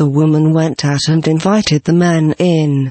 The woman went out and invited the man in.